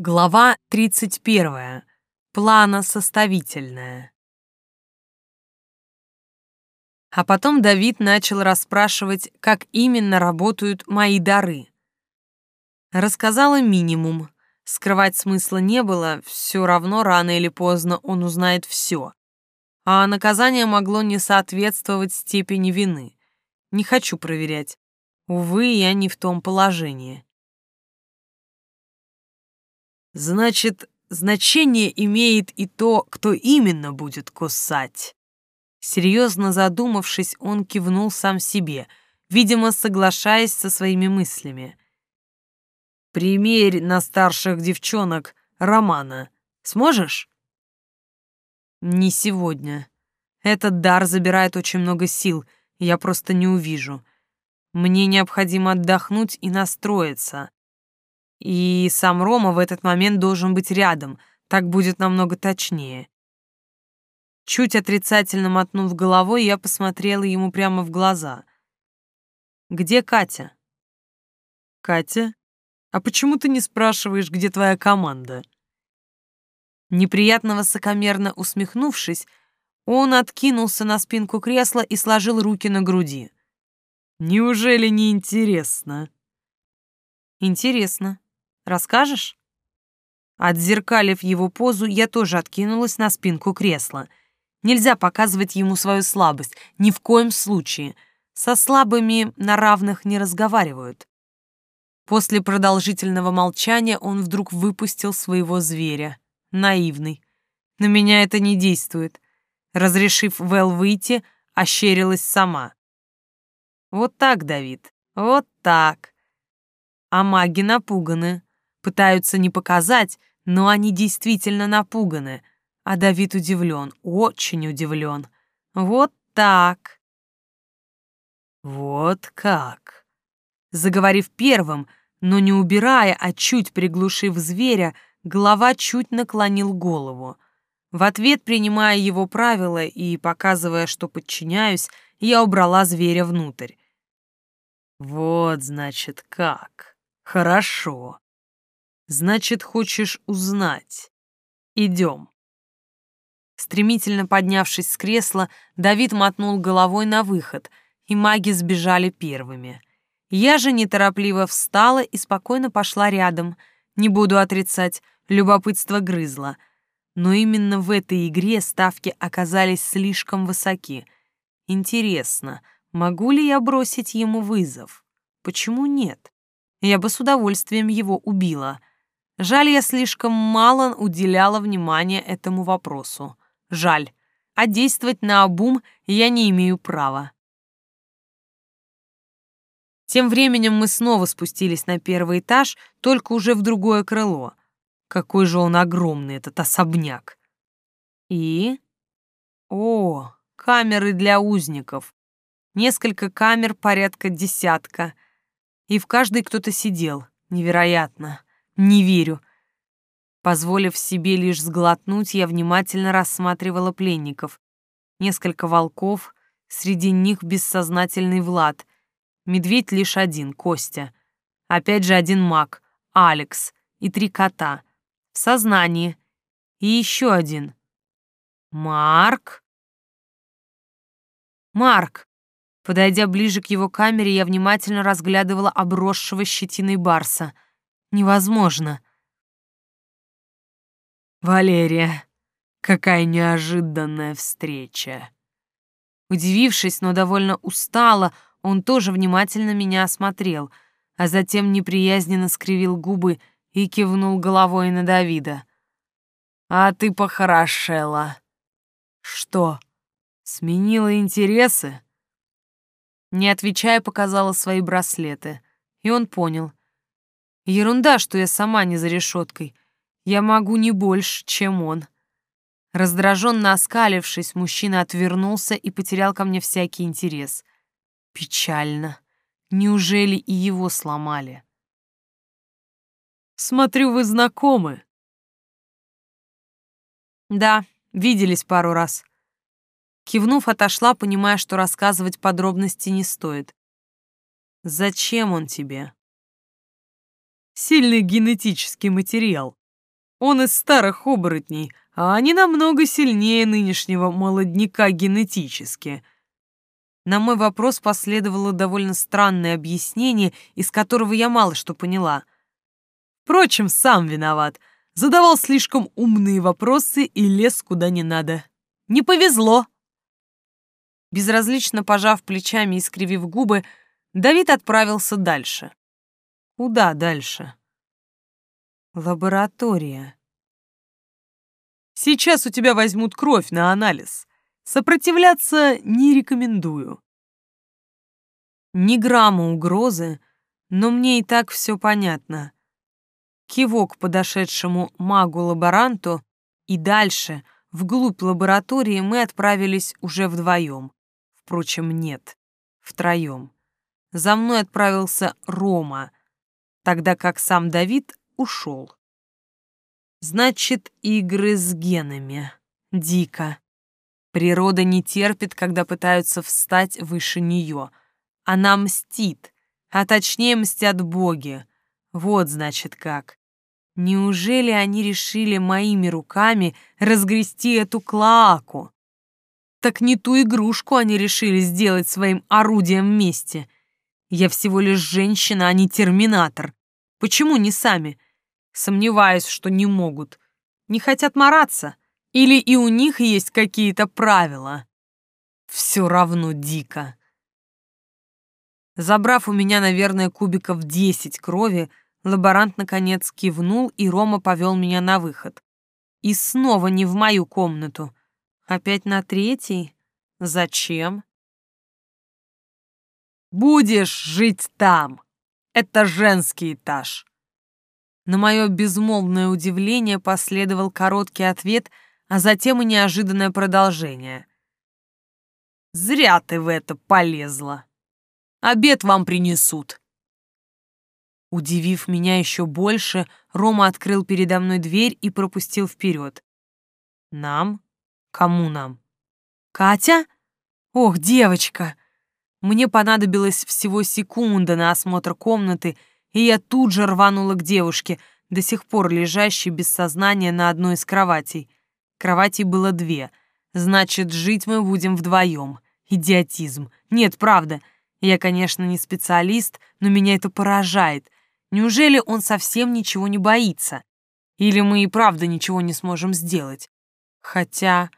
Глава 31. Планосоставительная. А потом Давид начал расспрашивать, как именно работают мои дары. Рассказала минимум. Скрывать смысла не было, все равно рано или поздно он узнает все. А наказание могло не соответствовать степени вины. Не хочу проверять. Увы, я не в том положении. Значит, значение имеет и то, кто именно будет кусать. Серьезно задумавшись, он кивнул сам себе, видимо, соглашаясь со своими мыслями. «Примерь на старших девчонок Романа. Сможешь?» «Не сегодня. Этот дар забирает очень много сил, я просто не увижу. Мне необходимо отдохнуть и настроиться. И сам Рома в этот момент должен быть рядом, так будет намного точнее. Чуть отрицательно мотнув головой, я посмотрела ему прямо в глаза. «Где Катя?» «Катя? А почему ты не спрашиваешь, где твоя команда?» Неприятно высокомерно усмехнувшись, он откинулся на спинку кресла и сложил руки на груди. «Неужели не интересно?» «Интересно», Расскажешь?» Отзеркалив его позу, я тоже откинулась на спинку кресла. Нельзя показывать ему свою слабость, ни в коем случае. Со слабыми на равных не разговаривают. После продолжительного молчания он вдруг выпустил своего зверя. Наивный. На меня это не действует. Разрешив Вэл выйти, ощерилась сама. Вот так, Давид, вот так. А маги напуганы пытаются не показать, но они действительно напуганы. А Давид удивлен, очень удивлен. Вот так. Вот как. Заговорив первым, но не убирая, а чуть приглушив зверя, глава чуть наклонил голову. В ответ, принимая его правила и показывая, что подчиняюсь, я убрала зверя внутрь. «Вот, значит, как. Хорошо. Значит, хочешь узнать. Идем. Стремительно поднявшись с кресла, Давид мотнул головой на выход, и маги сбежали первыми. Я же неторопливо встала и спокойно пошла рядом. Не буду отрицать, любопытство грызло. Но именно в этой игре ставки оказались слишком высоки. Интересно, могу ли я бросить ему вызов? Почему нет? Я бы с удовольствием его убила. Жаль, я слишком мало уделяла внимания этому вопросу. Жаль. А действовать на обум я не имею права. Тем временем мы снова спустились на первый этаж, только уже в другое крыло. Какой же он огромный, этот особняк. И... О, камеры для узников. Несколько камер, порядка десятка. И в каждой кто-то сидел. Невероятно. Не верю. Позволив себе лишь сглотнуть, я внимательно рассматривала пленников. Несколько волков, среди них бессознательный Влад. Медведь лишь один, Костя. Опять же один маг, Алекс. И три кота. В сознании. И еще один. Марк? Марк! Подойдя ближе к его камере, я внимательно разглядывала обросшего щетиной барса — невозможно. «Валерия, какая неожиданная встреча!» Удивившись, но довольно устало, он тоже внимательно меня осмотрел, а затем неприязненно скривил губы и кивнул головой на Давида. «А ты похорошела!» «Что, сменила интересы?» Не отвечая, показала свои браслеты, и он понял. Ерунда, что я сама не за решеткой. Я могу не больше, чем он. Раздраженно оскалившись, мужчина отвернулся и потерял ко мне всякий интерес. Печально. Неужели и его сломали? «Смотрю, вы знакомы». «Да, виделись пару раз». Кивнув, отошла, понимая, что рассказывать подробности не стоит. «Зачем он тебе?» Сильный генетический материал. Он из старых оборотней, а они намного сильнее нынешнего молодняка генетически. На мой вопрос последовало довольно странное объяснение, из которого я мало что поняла. Впрочем, сам виноват. Задавал слишком умные вопросы и лез куда не надо. Не повезло. Безразлично пожав плечами и скривив губы, Давид отправился дальше. Куда дальше? Лаборатория. Сейчас у тебя возьмут кровь на анализ. Сопротивляться не рекомендую. Ни грамма угрозы, но мне и так все понятно. Кивок подошедшему магу-лаборанту, и дальше, вглубь лаборатории, мы отправились уже вдвоем. Впрочем, нет, втроем. За мной отправился Рома, тогда как сам Давид ушел. Значит, игры с генами. Дико. Природа не терпит, когда пытаются встать выше нее. Она мстит, а точнее мстят боги. Вот, значит, как. Неужели они решили моими руками разгрести эту клоаку? Так не ту игрушку они решили сделать своим орудием мести. Я всего лишь женщина, а не терминатор. Почему не сами? Сомневаюсь, что не могут. Не хотят мараться. Или и у них есть какие-то правила. Все равно дико. Забрав у меня, наверное, кубиков десять крови, Лаборант, наконец, кивнул, и Рома повел меня на выход. И снова не в мою комнату. Опять на третий? Зачем? «Будешь жить там. Это женский этаж». На мое безмолвное удивление последовал короткий ответ, а затем и неожиданное продолжение. «Зря ты в это полезла. Обед вам принесут». Удивив меня еще больше, Рома открыл передо мной дверь и пропустил вперед. «Нам? Кому нам?» «Катя? Ох, девочка!» Мне понадобилось всего секунда на осмотр комнаты, и я тут же рванула к девушке, до сих пор лежащей без сознания на одной из кроватей. Кроватей было две, значит, жить мы будем вдвоем. Идиотизм. Нет, правда. Я, конечно, не специалист, но меня это поражает — Неужели он совсем ничего не боится? Или мы и правда ничего не сможем сделать? Хотя,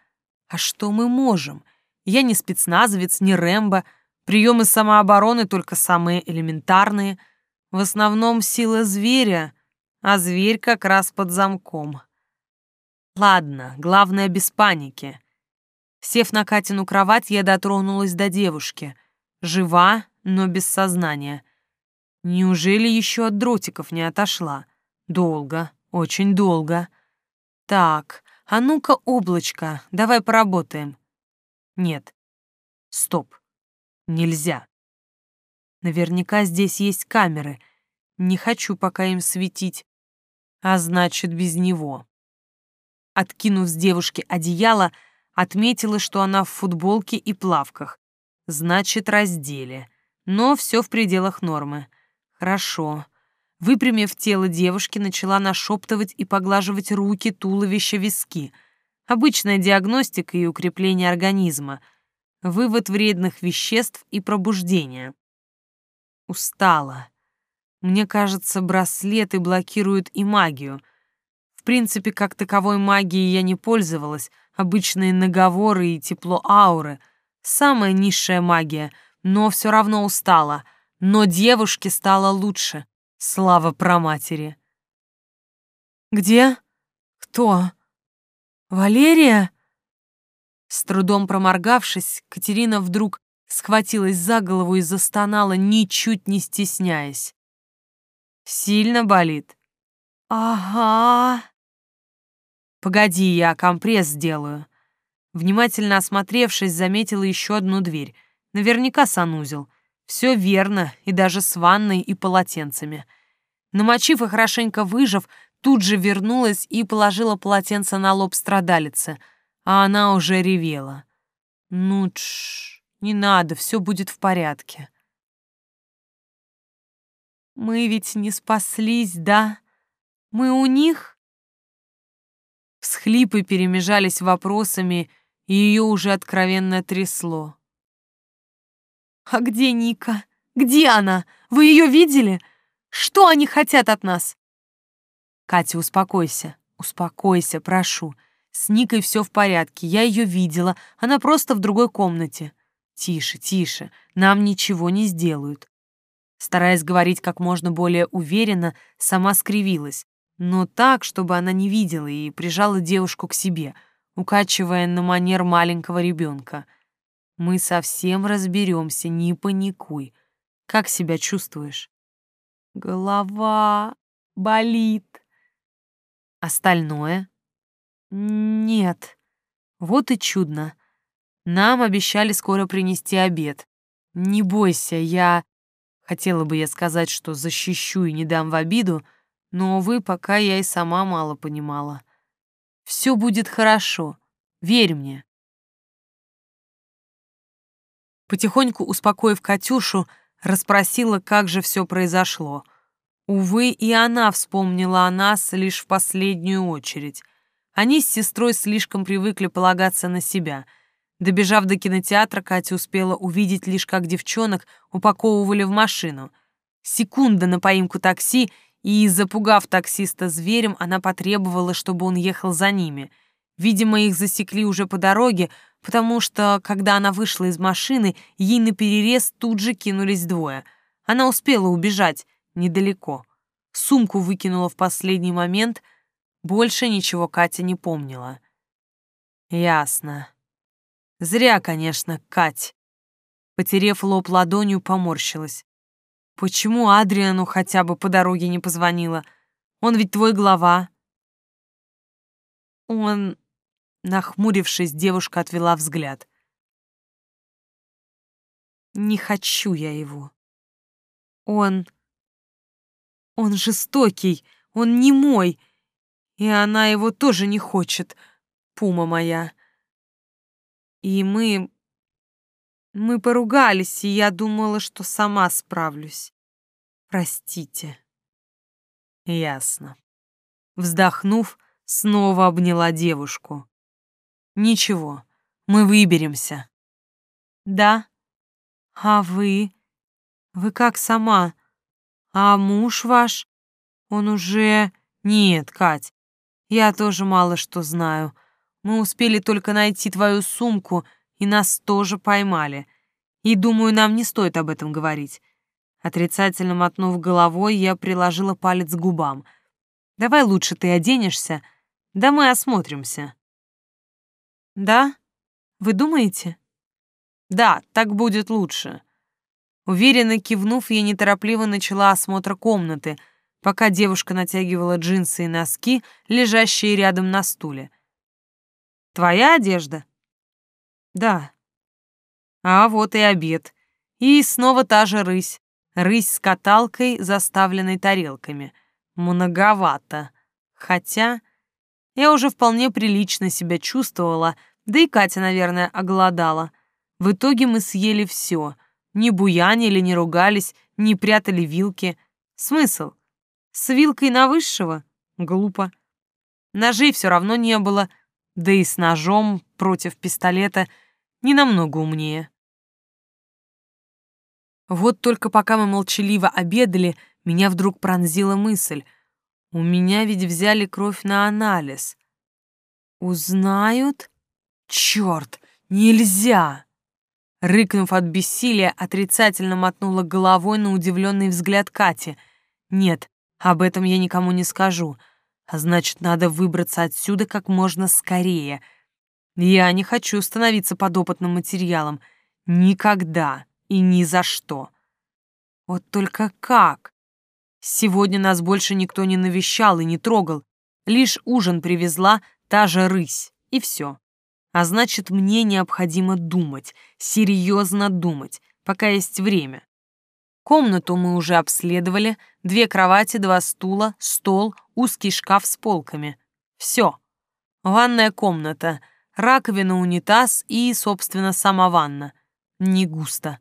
а что мы можем? Я не спецназовец, не Рэмбо, приемы самообороны только самые элементарные. В основном сила зверя, а зверь как раз под замком. Ладно, главное без паники. Сев на Катину кровать, я дотронулась до девушки. Жива, но без сознания. Неужели еще от дротиков не отошла? Долго, очень долго. Так, а ну-ка, облачко, давай поработаем. Нет. Стоп. Нельзя. Наверняка здесь есть камеры. Не хочу пока им светить. А значит, без него. Откинув с девушки одеяло, отметила, что она в футболке и плавках. Значит, раздели. Но все в пределах нормы. Хорошо. Выпрямив тело девушки, начала нашептывать и поглаживать руки, туловище, виски. Обычная диагностика и укрепление организма. Вывод вредных веществ и пробуждение. Устала. Мне кажется, браслеты блокируют и магию. В принципе, как таковой магией я не пользовалась. Обычные наговоры и тепло ауры. Самая низшая магия, но все равно устала — но девушке стало лучше. Слава проматери. «Где? Кто? Валерия?» С трудом проморгавшись, Катерина вдруг схватилась за голову и застонала, ничуть не стесняясь. «Сильно болит?» «Ага». «Погоди, я компресс сделаю». Внимательно осмотревшись, заметила еще одну дверь. Наверняка санузел — все верно, и даже с ванной и полотенцами. Намочив и хорошенько выжав, тут же вернулась и положила полотенце на лоб страдалицы, а она уже ревела. «Ну, тш, не надо, все будет в порядке». «Мы ведь не спаслись, да? Мы у них?» Всхлипы перемежались вопросами, и ее уже откровенно трясло. «А где Ника? Где она? Вы ее видели? Что они хотят от нас?» «Катя, успокойся, успокойся, прошу. С Никой все в порядке, я ее видела, она просто в другой комнате. Тише, тише, нам ничего не сделают». Стараясь говорить как можно более уверенно, сама скривилась, но так, чтобы она не видела и прижала девушку к себе, укачивая на манер маленького ребенка. «Мы совсем разберемся, не паникуй. Как себя чувствуешь?» «Голова болит», Остальное? Нет. Вот и чудно. Нам обещали скоро принести обед. Не бойся, я... Хотела бы я сказать, что защищу и не дам в обиду, но, увы, пока я и сама мало понимала. Все будет хорошо. Верь мне. Потихоньку успокоив Катюшу, расспросила, как же все произошло — Увы, и она вспомнила о нас лишь в последнюю очередь. Они с сестрой слишком привыкли полагаться на себя. Добежав до кинотеатра, Катя успела увидеть лишь, как девчонок упаковывали в машину. Секунда на поимку такси, и, запугав таксиста зверем, она потребовала, чтобы он ехал за ними. Видимо, их засекли уже по дороге, потому что, когда она вышла из машины, ей на перерез тут же кинулись двое. Она успела убежать, недалеко. Сумку выкинула в последний момент, больше ничего Катя не помнила. Ясно. Зря, конечно, Кать. Потерев лоб ладонью, поморщилась. Почему Адриану хотя бы по дороге не позвонила? Он ведь твой глава. Он... Нахмурившись, девушка отвела взгляд. Не хочу я его. Он... Он жестокий, он не мой, и она его тоже не хочет, пума моя. И мы... Мы поругались, и я думала, что сама справлюсь. Простите. Ясно. Вздохнув, снова обняла девушку. Ничего, мы выберемся. Да? А вы? Вы как сама? А муж ваш? Он уже... Нет, Кать, я тоже мало что знаю. Мы успели только найти твою сумку, и нас тоже поймали. И думаю, нам не стоит об этом говорить. Отрицательно мотнув головой, я приложила палец к губам. Давай лучше ты оденешься, да мы осмотримся. Да? Вы думаете? Да, так будет лучше. Уверенно кивнув, я неторопливо начала осмотр комнаты, пока девушка натягивала джинсы и носки, лежащие рядом на стуле. «Твоя одежда?» «Да». «А вот и обед. И снова та же рысь. Рысь с каталкой, заставленной тарелками. Многовато. Хотя я уже вполне прилично себя чувствовала, да и Катя, наверное, оголодала. В итоге мы съели все — не буянили, не ругались, не прятали вилки. Смысл? С вилкой на высшего? Глупо. Ножей все равно не было, да и с ножом против пистолета не намного умнее. Вот только пока мы молчаливо обедали, меня вдруг пронзила мысль. У меня ведь взяли кровь на анализ. Узнают? Черт, нельзя! Рыкнув от бессилия, отрицательно мотнула головой на удивленный взгляд Кати. «Нет, об этом я никому не скажу. А значит, надо выбраться отсюда как можно скорее. Я не хочу становиться подопытным материалом. Никогда и ни за что. Вот только как? Сегодня нас больше никто не навещал и не трогал. Лишь ужин привезла та же рысь, и все. А значит, мне необходимо думать, серьезно думать, пока есть время. Комнату мы уже обследовали, две кровати, два стула, стол, узкий шкаф с полками. Все. Ванная комната, раковина, унитаз и, собственно, сама ванна. Не густо.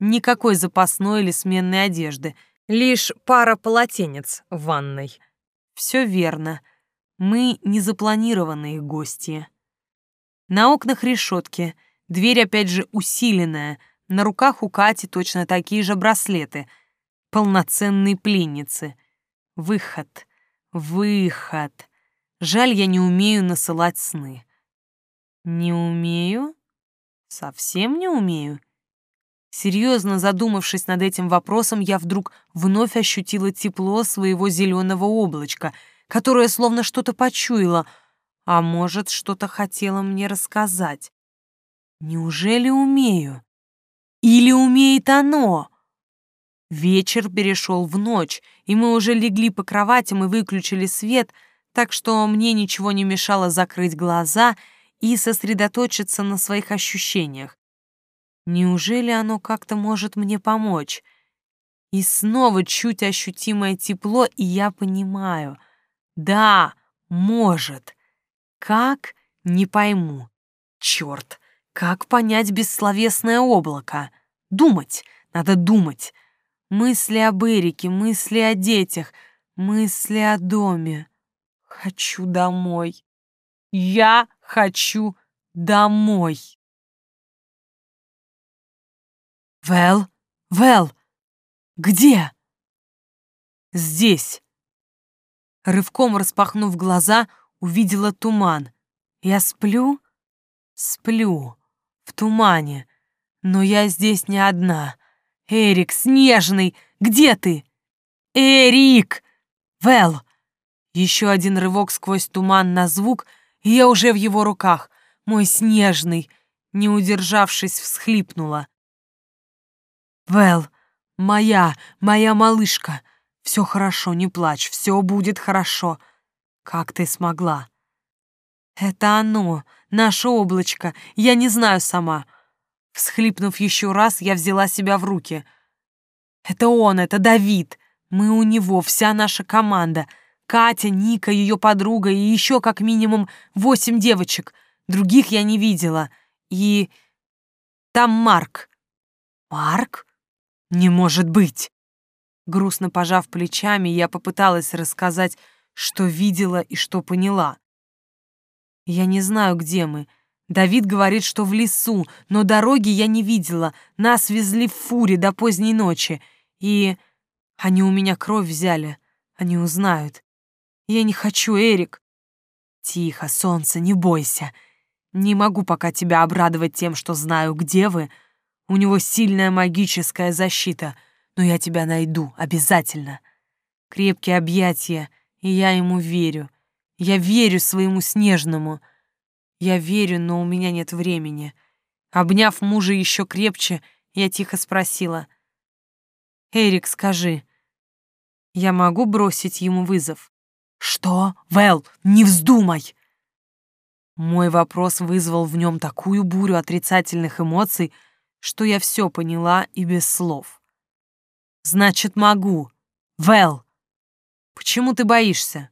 Никакой запасной или сменной одежды, лишь пара полотенец в ванной. Все верно. Мы незапланированные гости. На окнах решетки, дверь опять же усиленная, на руках у Кати точно такие же браслеты. Полноценные пленницы. Выход. Выход. Жаль, я не умею насылать сны. Не умею? Совсем не умею? Серьезно задумавшись над этим вопросом, я вдруг вновь ощутила тепло своего зеленого облачка, которое словно что-то почуяло, а может, что-то хотело мне рассказать. Неужели умею? Или умеет оно? Вечер перешел в ночь, и мы уже легли по кроватям и выключили свет, так что мне ничего не мешало закрыть глаза и сосредоточиться на своих ощущениях. Неужели оно как-то может мне помочь? И снова чуть ощутимое тепло, и я понимаю. Да, может. Как? Не пойму. Черт, как понять бессловесное облако? Думать, надо думать. Мысли об Эрике, мысли о детях, мысли о доме. Хочу домой. Я хочу домой. Вэл, Вэл, где? Здесь. Рывком распахнув глаза, увидела туман. Я сплю? Сплю. В тумане. Но я здесь не одна. Эрик, снежный, где ты? Эрик! Вэл! Еще один рывок сквозь туман на звук, и я уже в его руках. Мой снежный, не удержавшись, всхлипнула. Вэл, моя, моя малышка, все хорошо, не плачь, все будет хорошо. Как ты смогла? Это оно, наше облачко, я не знаю сама. Всхлипнув еще раз, я взяла себя в руки. Это он, это Давид. Мы у него, вся наша команда. Катя, Ника, ее подруга и еще как минимум восемь девочек. Других я не видела. И там Марк. Марк? «Не может быть!» Грустно пожав плечами, я попыталась рассказать, что видела и что поняла. «Я не знаю, где мы. Давид говорит, что в лесу, но дороги я не видела. Нас везли в фуре до поздней ночи. И они у меня кровь взяли. Они узнают. Я не хочу, Эрик». «Тихо, солнце, не бойся. Не могу пока тебя обрадовать тем, что знаю, где вы, — у него сильная магическая защита, но я тебя найду, обязательно. Крепкие объятия, и я ему верю. Я верю своему снежному. Я верю, но у меня нет времени. Обняв мужа еще крепче, я тихо спросила. «Эрик, скажи, я могу бросить ему вызов?» «Что? Вэл, не вздумай!» Мой вопрос вызвал в нем такую бурю отрицательных эмоций, что я все поняла и без слов. «Значит, могу. Вэл, почему ты боишься?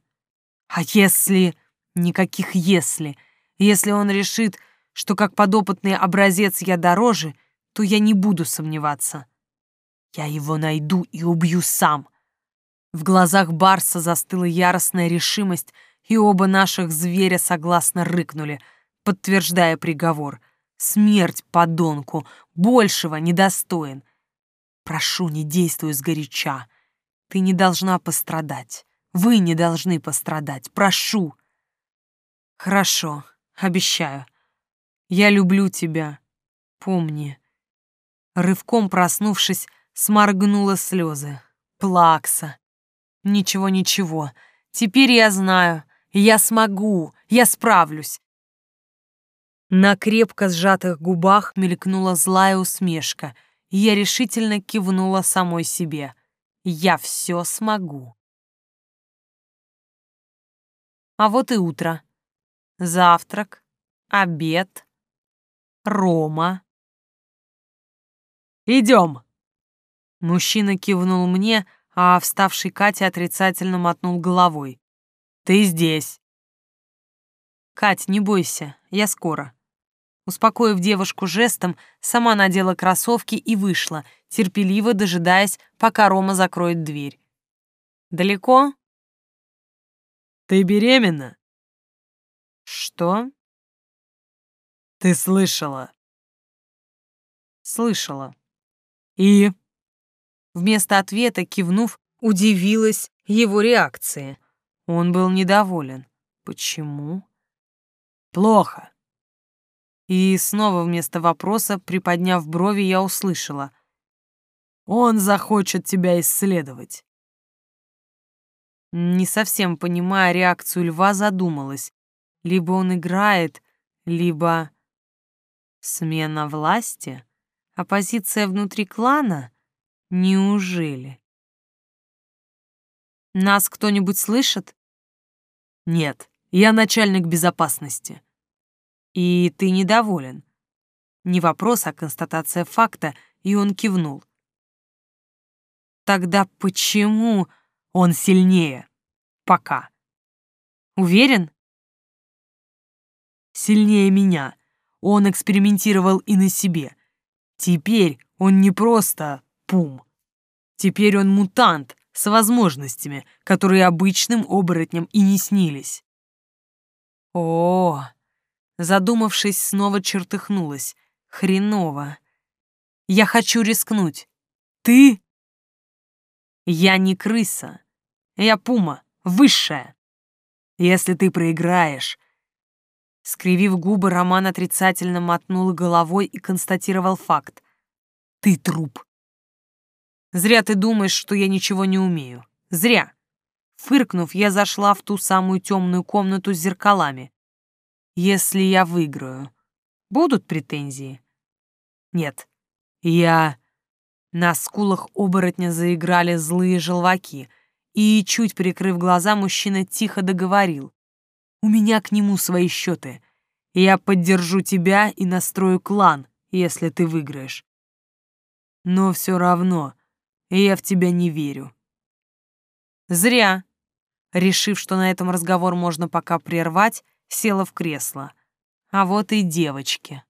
А если... Никаких «если». Если он решит, что как подопытный образец я дороже, то я не буду сомневаться. Я его найду и убью сам». В глазах Барса застыла яростная решимость, и оба наших зверя согласно рыкнули, подтверждая приговор. Смерть подонку, большего недостоин. Прошу, не действуй сгоряча. Ты не должна пострадать. Вы не должны пострадать. Прошу. Хорошо, обещаю. Я люблю тебя. Помни. Рывком проснувшись, сморгнула слезы. Плакса. Ничего-ничего. Теперь я знаю. Я смогу. Я справлюсь. На крепко сжатых губах мелькнула злая усмешка, и я решительно кивнула самой себе. Я все смогу. А вот и утро. Завтрак, обед, Рома. «Идем!» Мужчина кивнул мне, а вставший Катя отрицательно мотнул головой. «Ты здесь!» «Кать, не бойся, я скоро». Успокоив девушку жестом, сама надела кроссовки и вышла, терпеливо дожидаясь, пока Рома закроет дверь. «Далеко?» «Ты беременна?» Что? Ты слышала? Слышала. И? Вместо ответа, кивнув, удивилась его реакции. Он был недоволен. Почему? Плохо. И снова вместо вопроса, приподняв брови, я услышала. Он захочет тебя исследовать. Не совсем понимая реакцию льва, задумалась. Либо он играет, либо... Смена власти? Оппозиция внутри клана? Неужели? Нас кто-нибудь слышит? Нет, я начальник безопасности. И ты недоволен. Не вопрос, а констатация факта, и он кивнул. Тогда почему он сильнее? Пока. Уверен? Сильнее меня. Он экспериментировал и на себе. Теперь он не просто пум. Теперь он мутант с возможностями, которые обычным оборотням и не снились. О, задумавшись, снова чертыхнулась. Хреново. Я хочу рискнуть. Ты? Я не крыса. Я пума, высшая. Если ты проиграешь... Скривив губы, Роман отрицательно мотнул головой и констатировал факт. Ты труп. Зря ты думаешь, что я ничего не умею. Зря. Фыркнув, я зашла в ту самую темную комнату с зеркалами. Если я выиграю, будут претензии? Нет. Я... На скулах оборотня заиграли злые желваки, и, чуть прикрыв глаза, мужчина тихо договорил. «У меня к нему свои счеты. Я поддержу тебя и настрою клан, если ты выиграешь. Но все равно я в тебя не верю». Зря. Решив, что на этом разговор можно пока прервать, села в кресло. А вот и девочки.